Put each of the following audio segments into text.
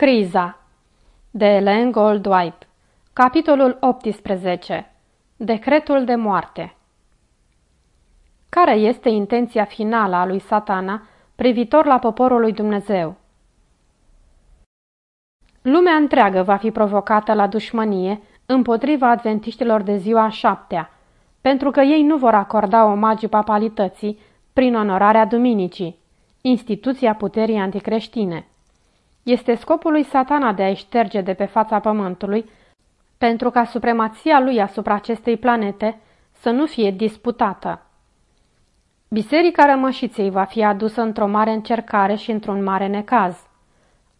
Criza de Ellen Goldwipe Capitolul 18 Decretul de moarte Care este intenția finală a lui satana privitor la poporul lui Dumnezeu? Lumea întreagă va fi provocată la dușmănie împotriva adventiștilor de ziua șaptea, pentru că ei nu vor acorda omagiu papalității prin onorarea duminicii, instituția puterii anticreștine. Este scopul lui satana de a-i șterge de pe fața pământului, pentru ca supremația lui asupra acestei planete să nu fie disputată. Biserica rămășiței va fi adusă într-o mare încercare și într-un mare necaz.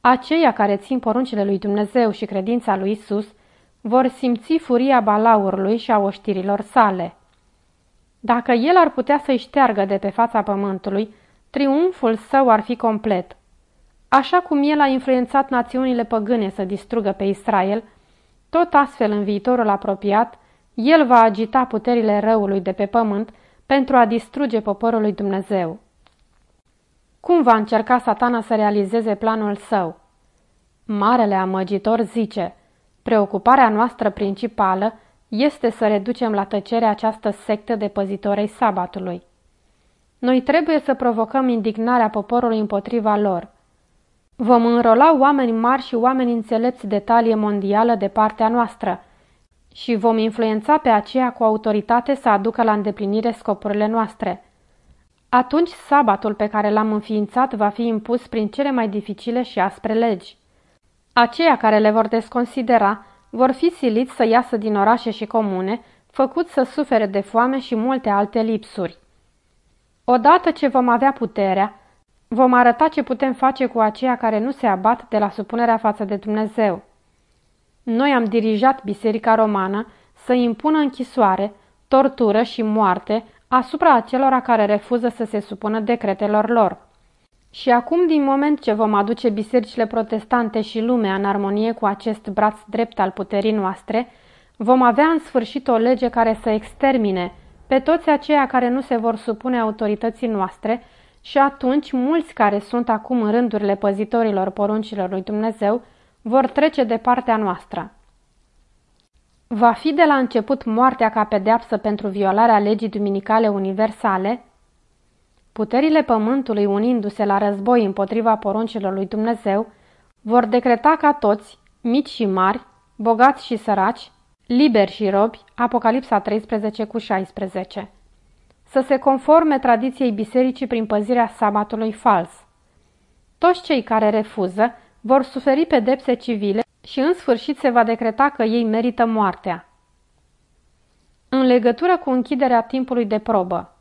Aceia care țin poruncile lui Dumnezeu și credința lui Isus vor simți furia balaurului și a oștirilor sale. Dacă el ar putea să-i șteargă de pe fața pământului, triumful său ar fi complet. Așa cum el a influențat națiunile păgâne să distrugă pe Israel, tot astfel în viitorul apropiat, el va agita puterile răului de pe pământ pentru a distruge poporul lui Dumnezeu. Cum va încerca satana să realizeze planul său? Marele amăgitor zice, preocuparea noastră principală este să reducem la tăcere această sectă de păzitorei sabatului. Noi trebuie să provocăm indignarea poporului împotriva lor – Vom înrola oameni mari și oameni înțelepți de talie mondială de partea noastră și vom influența pe aceea cu autoritate să aducă la îndeplinire scopurile noastre. Atunci sabatul pe care l-am înființat va fi impus prin cele mai dificile și aspre legi. Aceia care le vor desconsidera vor fi siliți să iasă din orașe și comune, făcuți să sufere de foame și multe alte lipsuri. Odată ce vom avea puterea, Vom arăta ce putem face cu aceia care nu se abat de la supunerea față de Dumnezeu. Noi am dirijat Biserica Romană să impună închisoare, tortură și moarte asupra acelora care refuză să se supună decretelor lor. Și acum, din moment ce vom aduce bisericile protestante și lumea în armonie cu acest braț drept al puterii noastre, vom avea în sfârșit o lege care să extermine pe toți aceia care nu se vor supune autorității noastre și atunci mulți care sunt acum în rândurile păzitorilor poruncilor lui Dumnezeu vor trece de partea noastră. Va fi de la început moartea ca pedeapsă pentru violarea legii duminicale universale? Puterile pământului unindu-se la război împotriva poruncilor lui Dumnezeu vor decreta ca toți, mici și mari, bogați și săraci, liberi și robi, Apocalipsa 13 cu 16 să se conforme tradiției bisericii prin păzirea sabatului fals. Toți cei care refuză vor suferi pedepse civile și în sfârșit se va decreta că ei merită moartea. În legătură cu închiderea timpului de probă,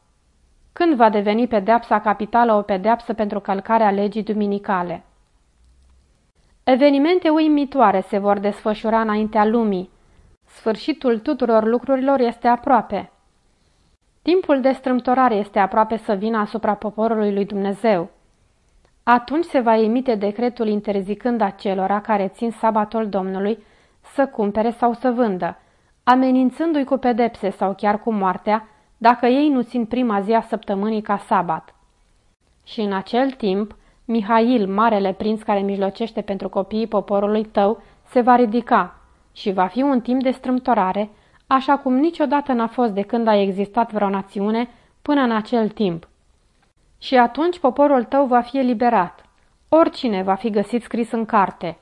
când va deveni pedeapsa capitală o pedeapsă pentru calcarea legii duminicale? Evenimente uimitoare se vor desfășura înaintea lumii. Sfârșitul tuturor lucrurilor este aproape. Timpul de strâmtorare este aproape să vină asupra poporului lui Dumnezeu. Atunci se va emite decretul interzicând acelora care țin sabatul Domnului să cumpere sau să vândă, amenințându-i cu pedepse sau chiar cu moartea, dacă ei nu țin prima zi a săptămânii ca sabat. Și în acel timp, Mihail, marele prinț care mijlocește pentru copiii poporului tău, se va ridica și va fi un timp de strâmtorare așa cum niciodată n-a fost de când a existat vreo națiune până în acel timp. Și atunci poporul tău va fi eliberat. Oricine va fi găsit scris în carte.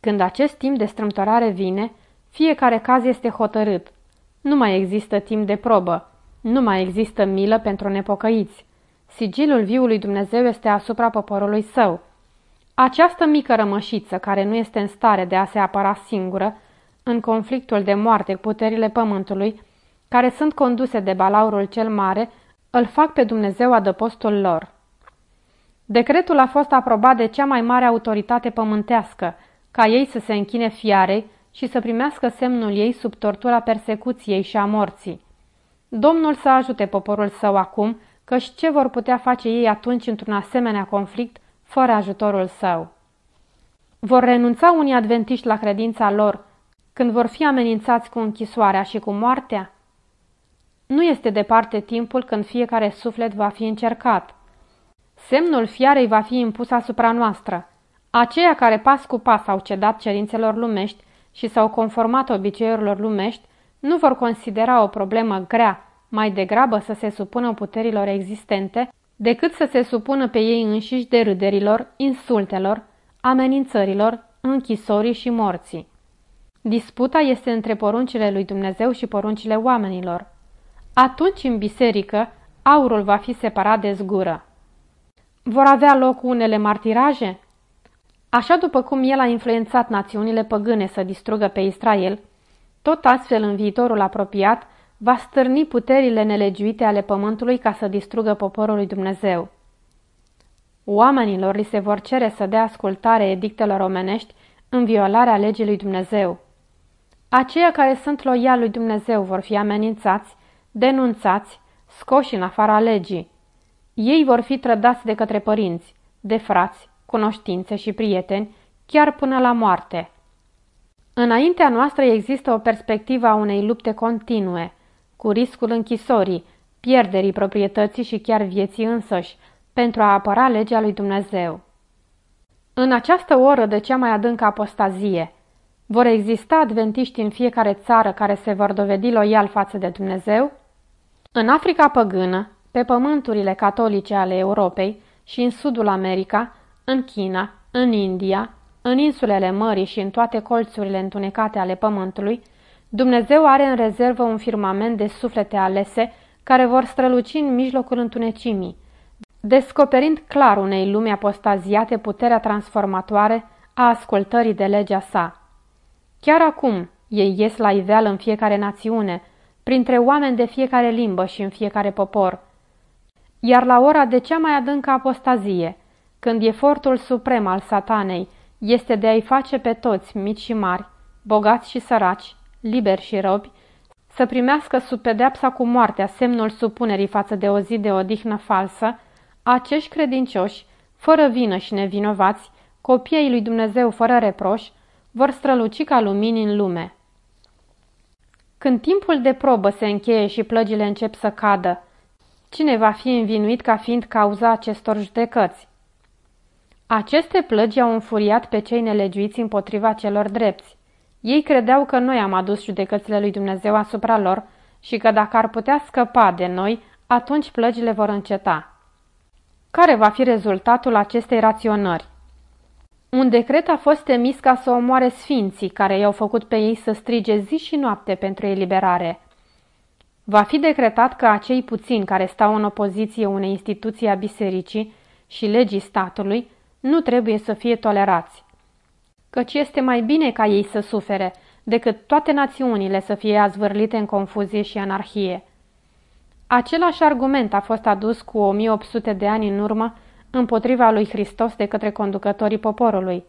Când acest timp de strâmtorare vine, fiecare caz este hotărât. Nu mai există timp de probă. Nu mai există milă pentru nepocăiți. Sigilul viului Dumnezeu este asupra poporului său. Această mică rămășiță, care nu este în stare de a se apăra singură, în conflictul de moarte cu puterile pământului, care sunt conduse de balaurul cel mare, îl fac pe Dumnezeu adăpostul lor. Decretul a fost aprobat de cea mai mare autoritate pământească, ca ei să se închine fiarei și să primească semnul ei sub tortura persecuției și a morții. Domnul să ajute poporul său acum, căci ce vor putea face ei atunci într-un asemenea conflict fără ajutorul său? Vor renunța unii adventiști la credința lor când vor fi amenințați cu închisoarea și cu moartea? Nu este departe timpul când fiecare suflet va fi încercat. Semnul fiarei va fi impus asupra noastră. Aceia care pas cu pas au cedat cerințelor lumești și s-au conformat obiceiurilor lumești nu vor considera o problemă grea, mai degrabă să se supună puterilor existente, decât să se supună pe ei înșiși de râderilor, insultelor, amenințărilor, închisorii și morții. Disputa este între poruncile lui Dumnezeu și poruncile oamenilor. Atunci, în biserică, aurul va fi separat de zgură. Vor avea loc unele martiraje? Așa după cum el a influențat națiunile păgâne să distrugă pe Israel, tot astfel în viitorul apropiat va stârni puterile nelegiuite ale pământului ca să distrugă poporul lui Dumnezeu. Oamenilor li se vor cere să dea ascultare edictelor omenești în violarea legii lui Dumnezeu. Aceia care sunt loiali lui Dumnezeu vor fi amenințați, denunțați, scoși în afara legii. Ei vor fi trădați de către părinți, de frați, cunoștințe și prieteni, chiar până la moarte. Înaintea noastră există o perspectivă a unei lupte continue, cu riscul închisorii, pierderii proprietății și chiar vieții însăși, pentru a apăra legea lui Dumnezeu. În această oră de cea mai adâncă apostazie, vor exista adventiști în fiecare țară care se vor dovedi loial față de Dumnezeu? În Africa păgână, pe pământurile catolice ale Europei și în sudul America, în China, în India, în insulele mării și în toate colțurile întunecate ale pământului, Dumnezeu are în rezervă un firmament de suflete alese care vor străluci în mijlocul întunecimii, descoperind clar unei lumi apostaziate puterea transformatoare a ascultării de legea sa. Chiar acum ei ies la iveală în fiecare națiune, printre oameni de fiecare limbă și în fiecare popor. Iar la ora de cea mai adâncă apostazie, când efortul suprem al satanei este de a-i face pe toți, mici și mari, bogați și săraci, liberi și robi, să primească sub pedeapsa cu moartea semnul supunerii față de o zi de odihnă falsă, acești credincioși, fără vină și nevinovați, copiii lui Dumnezeu fără reproș, vor străluci ca lumini în lume. Când timpul de probă se încheie și plăgile încep să cadă, cine va fi învinuit ca fiind cauza acestor judecăți? Aceste plăgi au înfuriat pe cei nelegiuiți împotriva celor drepți. Ei credeau că noi am adus judecățile lui Dumnezeu asupra lor și că dacă ar putea scăpa de noi, atunci plăgile vor înceta. Care va fi rezultatul acestei raționări? Un decret a fost emis ca să omoare sfinții care i-au făcut pe ei să strige zi și noapte pentru eliberare. Va fi decretat că acei puțini care stau în opoziție unei instituții a bisericii și legii statului nu trebuie să fie tolerați. Căci este mai bine ca ei să sufere decât toate națiunile să fie azvârlite în confuzie și anarhie. Același argument a fost adus cu 1800 de ani în urmă împotriva lui Hristos de către conducătorii poporului.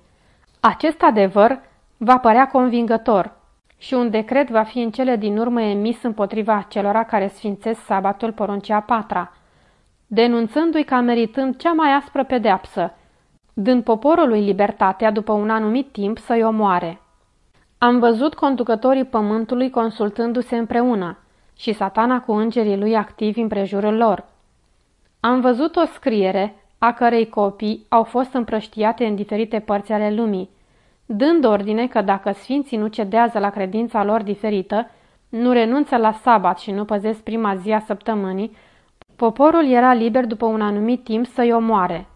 Acest adevăr va părea convingător și un decret va fi în cele din urmă emis împotriva celora care sfințesc sabatul poruncea patra, denunțându-i ca meritând cea mai aspră pedeapsă, dând poporului libertatea după un anumit timp să-i omoare. Am văzut conducătorii pământului consultându-se împreună și satana cu îngerii lui activi în prejurul lor. Am văzut o scriere a cărei copii au fost împrăștiate în diferite părți ale lumii, dând ordine că dacă sfinții nu cedează la credința lor diferită, nu renunță la sabat și nu păzesc prima zi a săptămânii, poporul era liber după un anumit timp să-i omoare.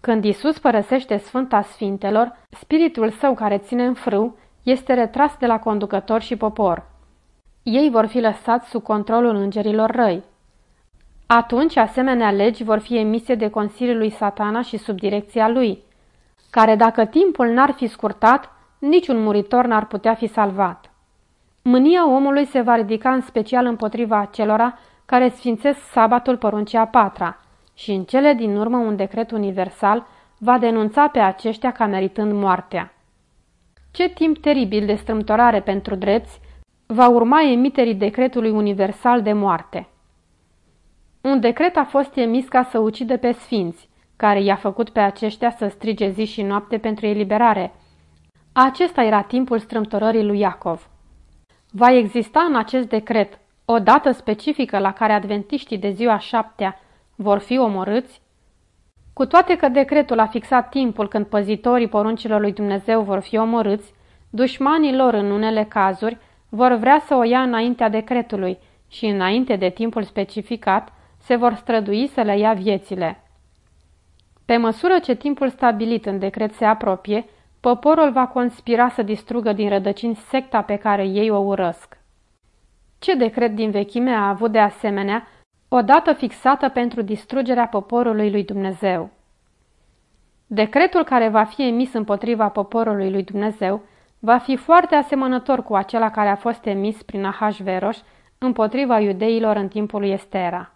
Când Isus părăsește Sfânta Sfintelor, spiritul său care ține în frâu este retras de la conducător și popor. Ei vor fi lăsați sub controlul îngerilor răi. Atunci, asemenea legi vor fi emise de Consiliul lui Satana și sub direcția lui, care dacă timpul n-ar fi scurtat, niciun muritor n-ar putea fi salvat. Mânia omului se va ridica în special împotriva acelora care sfințesc sabatul poruncea patra și în cele din urmă un decret universal va denunța pe aceștia ca meritând moartea. Ce timp teribil de strâmtorare pentru drepți va urma emiterii decretului universal de moarte. Un decret a fost emis ca să ucide pe sfinți, care i-a făcut pe aceștia să strige zi și noapte pentru eliberare. Acesta era timpul strâmtorării lui Iacov. Va exista în acest decret o dată specifică la care adventiștii de ziua șaptea vor fi omorâți? Cu toate că decretul a fixat timpul când păzitorii poruncilor lui Dumnezeu vor fi omorâți, dușmanii lor în unele cazuri vor vrea să o ia înaintea decretului și înainte de timpul specificat se vor strădui să le ia viețile. Pe măsură ce timpul stabilit în decret se apropie, poporul va conspira să distrugă din rădăcini secta pe care ei o urăsc. Ce decret din vechime a avut de asemenea o dată fixată pentru distrugerea poporului lui Dumnezeu? Decretul care va fi emis împotriva poporului lui Dumnezeu va fi foarte asemănător cu acela care a fost emis prin Ahasveros împotriva iudeilor în timpul lui Estera.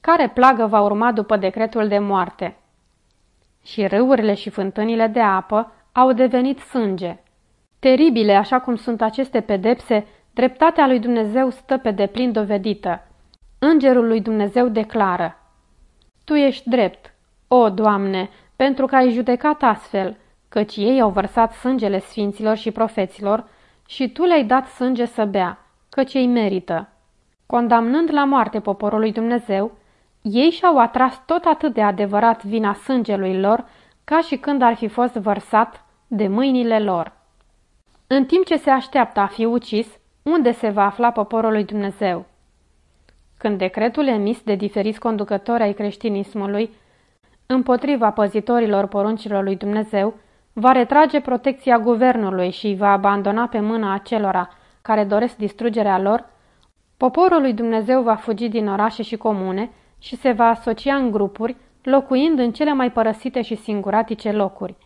Care plagă va urma după decretul de moarte? Și râurile și fântânile de apă au devenit sânge. Teribile așa cum sunt aceste pedepse, dreptatea lui Dumnezeu stă pe deplin dovedită. Îngerul lui Dumnezeu declară, Tu ești drept, o, Doamne, pentru că ai judecat astfel, căci ei au vărsat sângele sfinților și profeților și Tu le-ai dat sânge să bea, căci ei merită. Condamnând la moarte poporul lui Dumnezeu, ei și-au atras tot atât de adevărat vina sângelui lor, ca și când ar fi fost vărsat de mâinile lor. În timp ce se așteaptă a fi ucis, unde se va afla poporul lui Dumnezeu? Când decretul emis de diferiți conducători ai creștinismului împotriva păzitorilor poruncilor lui Dumnezeu va retrage protecția guvernului și îi va abandona pe mâna acelora care doresc distrugerea lor, poporul lui Dumnezeu va fugi din orașe și comune și se va asocia în grupuri, locuind în cele mai părăsite și singuratice locuri.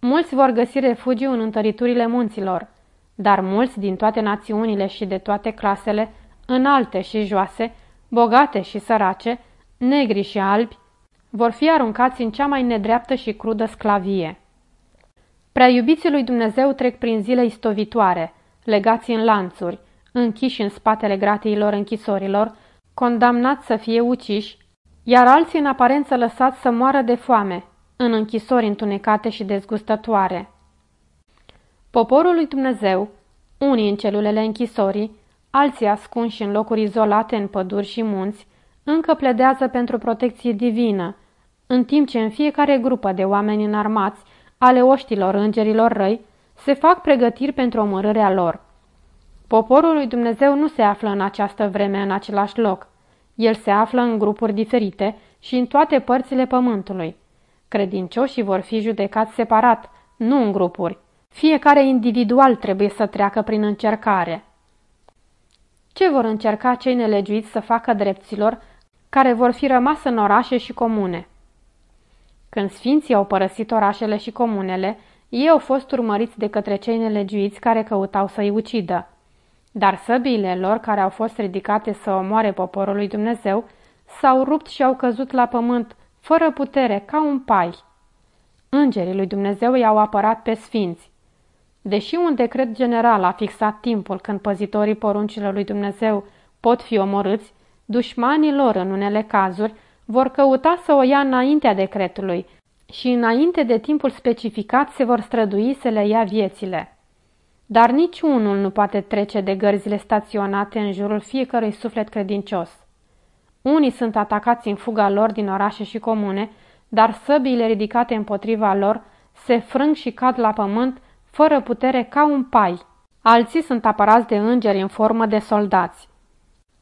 Mulți vor găsi refugiu în întăriturile munților, dar mulți din toate națiunile și de toate clasele, înalte și joase, bogate și sărace, negri și albi, vor fi aruncați în cea mai nedreaptă și crudă sclavie. Prea iubiții lui Dumnezeu trec prin zile istovitoare, legați în lanțuri, închiși în spatele gratiilor închisorilor, condamnați să fie uciși, iar alții în aparență lăsați să moară de foame, în închisori întunecate și dezgustătoare. Poporul lui Dumnezeu, unii în celulele închisorii, alții ascunși în locuri izolate în păduri și munți, încă pledează pentru protecție divină, în timp ce în fiecare grupă de oameni înarmați, ale oștilor îngerilor răi, se fac pregătiri pentru omorârea lor. Poporul lui Dumnezeu nu se află în această vreme în același loc. El se află în grupuri diferite și în toate părțile pământului. Credincioșii vor fi judecați separat, nu în grupuri. Fiecare individual trebuie să treacă prin încercare. Ce vor încerca cei nelegiuiți să facă drepților care vor fi rămas în orașe și comune? Când sfinții au părăsit orașele și comunele, ei au fost urmăriți de către cei nelegiuiți care căutau să-i ucidă. Dar săbiile lor, care au fost ridicate să omoare poporul lui Dumnezeu, s-au rupt și au căzut la pământ, fără putere, ca un pai. Îngerii lui Dumnezeu i-au apărat pe sfinți. Deși un decret general a fixat timpul când păzitorii poruncilor lui Dumnezeu pot fi omorâți, dușmanii lor, în unele cazuri, vor căuta să o ia înaintea decretului și înainte de timpul specificat se vor strădui să le ia viețile. Dar niciunul nu poate trece de gărzile staționate în jurul fiecărui suflet credincios. Unii sunt atacați în fuga lor din orașe și comune, dar săbiile ridicate împotriva lor se frâng și cad la pământ fără putere ca un pai. Alții sunt apărați de îngeri în formă de soldați.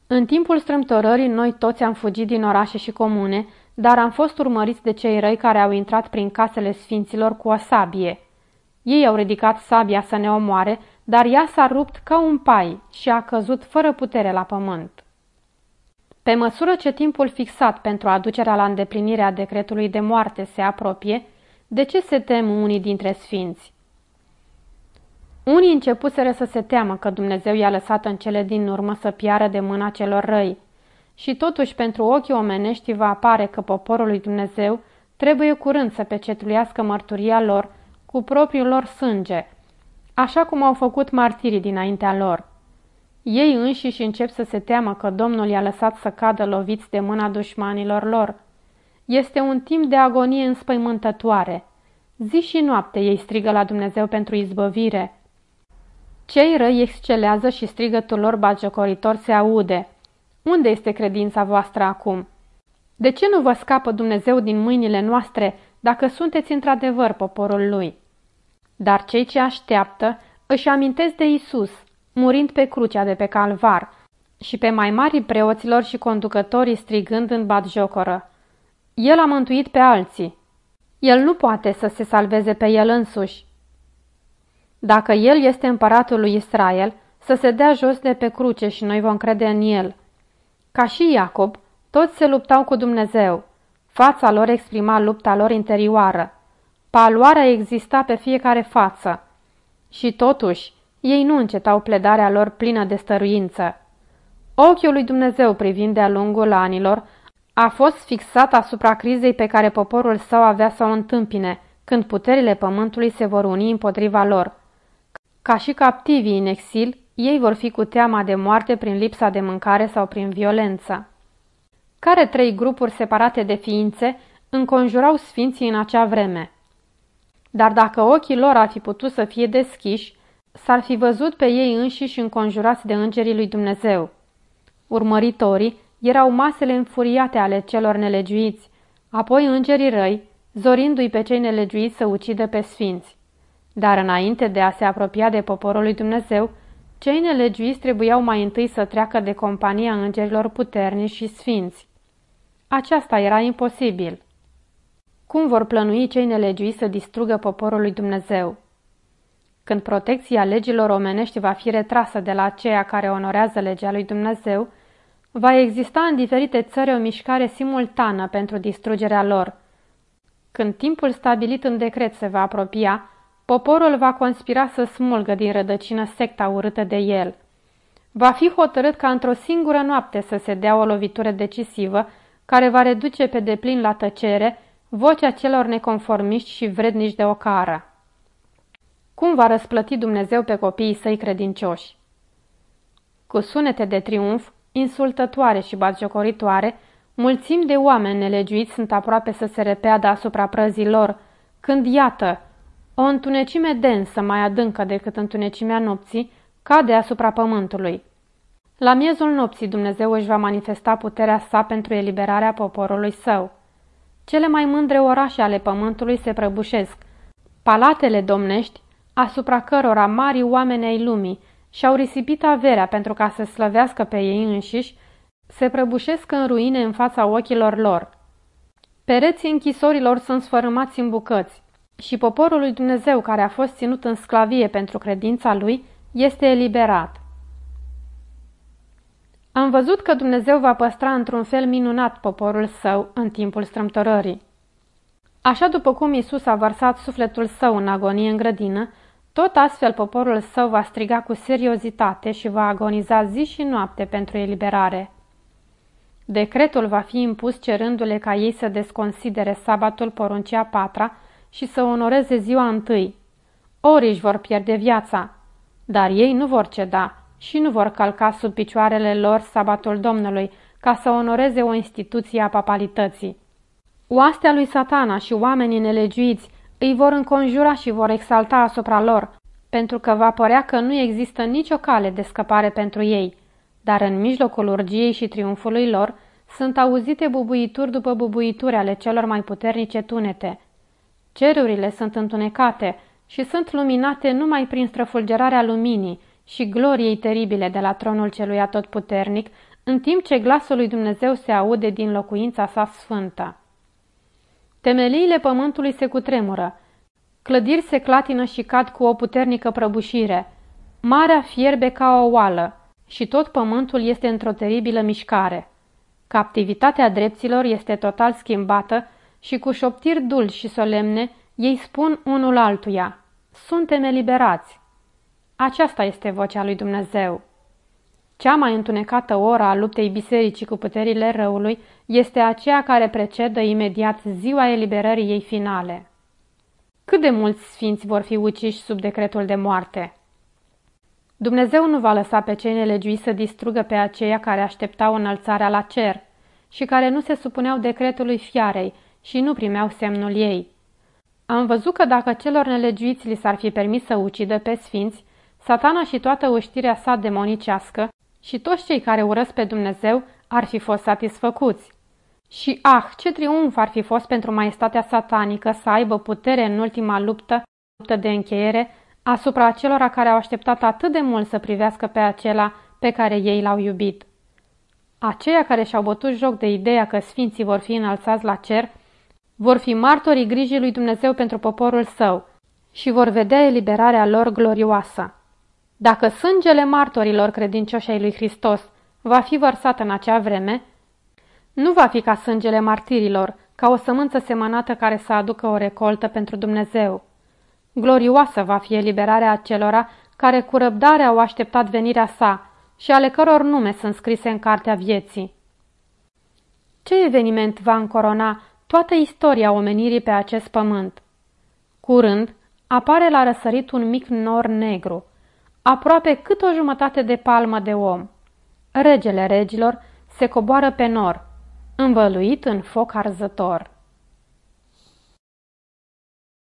În timpul strâmtorării noi toți am fugit din orașe și comune, dar am fost urmăriți de cei răi care au intrat prin casele sfinților cu o sabie. Ei au ridicat sabia să ne omoare, dar ea s-a rupt ca un pai și a căzut fără putere la pământ. Pe măsură ce timpul fixat pentru aducerea la îndeplinire a decretului de moarte se apropie, de ce se tem unii dintre sfinți? Unii începuseră să se teamă că Dumnezeu i-a lăsat în cele din urmă să piară de mâna celor răi. Și totuși pentru ochii omenești va apare că poporul lui Dumnezeu trebuie curând să pecetluiască mărturia lor cu propriul lor sânge, așa cum au făcut martirii dinaintea lor. Ei înșiși încep să se teamă că Domnul i-a lăsat să cadă loviți de mâna dușmanilor lor. Este un timp de agonie înspăimântătoare. Zi și noapte ei strigă la Dumnezeu pentru izbăvire – cei răi excelează și strigătul lor bagiocoritor se aude. Unde este credința voastră acum? De ce nu vă scapă Dumnezeu din mâinile noastre dacă sunteți într-adevăr poporul Lui? Dar cei ce așteaptă își amintesc de Isus, murind pe crucea de pe calvar, și pe mai mari preoților și conducătorii strigând în batjocoră. El a mântuit pe alții. El nu poate să se salveze pe el însuși. Dacă el este împăratul lui Israel, să se dea jos de pe cruce și noi vom crede în el. Ca și Iacob, toți se luptau cu Dumnezeu. Fața lor exprima lupta lor interioară. Paloarea exista pe fiecare față. Și totuși, ei nu încetau pledarea lor plină de stăruință. Ochiul lui Dumnezeu privind de-a lungul anilor a fost fixat asupra crizei pe care poporul său avea să o întâmpine, când puterile pământului se vor uni împotriva lor. Ca și captivii în exil, ei vor fi cu teama de moarte prin lipsa de mâncare sau prin violență. Care trei grupuri separate de ființe înconjurau sfinții în acea vreme? Dar dacă ochii lor ar fi putut să fie deschiși, s-ar fi văzut pe ei înșiși înconjurați de îngerii lui Dumnezeu. Urmăritorii erau masele înfuriate ale celor nelegiuiți, apoi îngerii răi, zorindu-i pe cei nelegiuiți să ucidă pe sfinți. Dar înainte de a se apropia de poporul lui Dumnezeu, cei nelegiuiți trebuiau mai întâi să treacă de compania îngerilor puternici și sfinți. Aceasta era imposibil. Cum vor plănui cei nelegiuiți să distrugă poporul lui Dumnezeu? Când protecția legilor omenești va fi retrasă de la aceia care onorează legea lui Dumnezeu, va exista în diferite țări o mișcare simultană pentru distrugerea lor. Când timpul stabilit în decret se va apropia, poporul va conspira să smulgă din rădăcină secta urâtă de el. Va fi hotărât ca într-o singură noapte să se dea o lovitură decisivă care va reduce pe deplin la tăcere vocea celor neconformiști și vrednici de ocară. Cum va răsplăti Dumnezeu pe copiii săi credincioși? Cu sunete de triumf, insultătoare și batjocoritoare, mulțimi de oameni nelegiuiți sunt aproape să se repeadă asupra prăzii lor, când, iată, o întunecime densă, mai adâncă decât întunecimea nopții, cade asupra pământului. La miezul nopții Dumnezeu își va manifesta puterea sa pentru eliberarea poporului său. Cele mai mândre orașe ale pământului se prăbușesc. Palatele domnești, asupra cărora mari oameni ai lumii și-au risipit averea pentru ca să slăvească pe ei înșiși, se prăbușesc în ruine în fața ochilor lor. Pereții închisorilor sunt sfărâmați în bucăți și poporul lui Dumnezeu care a fost ținut în sclavie pentru credința lui este eliberat. Am văzut că Dumnezeu va păstra într-un fel minunat poporul său în timpul strâmtorării. Așa după cum Isus a vărsat sufletul său în agonie în grădină, tot astfel poporul său va striga cu seriozitate și va agoniza zi și noapte pentru eliberare. Decretul va fi impus cerându-le ca ei să desconsidere sabatul poruncea patra și să onoreze ziua întâi. Ori își vor pierde viața, dar ei nu vor ceda și nu vor calca sub picioarele lor sabatul Domnului ca să onoreze o instituție a papalității. Oastea lui satana și oamenii nelegiuiți îi vor înconjura și vor exalta asupra lor, pentru că va părea că nu există nicio cale de scăpare pentru ei, dar în mijlocul urgiei și triumfului lor sunt auzite bubuituri după bubuituri ale celor mai puternice tunete. Cerurile sunt întunecate și sunt luminate numai prin străfulgerarea luminii și gloriei teribile de la tronul celui atotputernic, în timp ce glasul lui Dumnezeu se aude din locuința sa sfântă. Temeliile pământului se cutremură, clădiri se clatină și cad cu o puternică prăbușire, marea fierbe ca o oală și tot pământul este într-o teribilă mișcare. Captivitatea dreptilor este total schimbată și cu șoptiri dulci și solemne ei spun unul altuia, suntem eliberați. Aceasta este vocea lui Dumnezeu. Cea mai întunecată oră a luptei bisericii cu puterile răului este aceea care precedă imediat ziua eliberării ei finale. Cât de mulți sfinți vor fi uciși sub decretul de moarte? Dumnezeu nu va lăsa pe cei nelegiuiți să distrugă pe aceia care așteptau înălțarea la cer și care nu se supuneau decretului fiarei și nu primeau semnul ei. Am văzut că dacă celor nelegiuiți li s-ar fi permis să ucidă pe sfinți, satana și toată uștirea sa demonicească și toți cei care urăsc pe Dumnezeu ar fi fost satisfăcuți. Și ah, ce triumf ar fi fost pentru maestatea satanică să aibă putere în ultima luptă, luptă de încheiere, asupra acelora care au așteptat atât de mult să privească pe acela pe care ei l-au iubit. Aceia care și-au bătut joc de ideea că sfinții vor fi înălțați la cer, vor fi martorii grijii lui Dumnezeu pentru poporul său și vor vedea eliberarea lor glorioasă. Dacă sângele martorilor credincioși ai lui Hristos va fi vărsat în acea vreme, nu va fi ca sângele martirilor, ca o sămânță semănată care să aducă o recoltă pentru Dumnezeu. Glorioasă va fi eliberarea acelora care cu răbdare au așteptat venirea sa și ale căror nume sunt scrise în cartea vieții. Ce eveniment va încorona toată istoria omenirii pe acest pământ? Curând, apare la răsărit un mic nor negru, aproape cât o jumătate de palmă de om. Regele regilor se coboară pe nor, învăluit în foc arzător.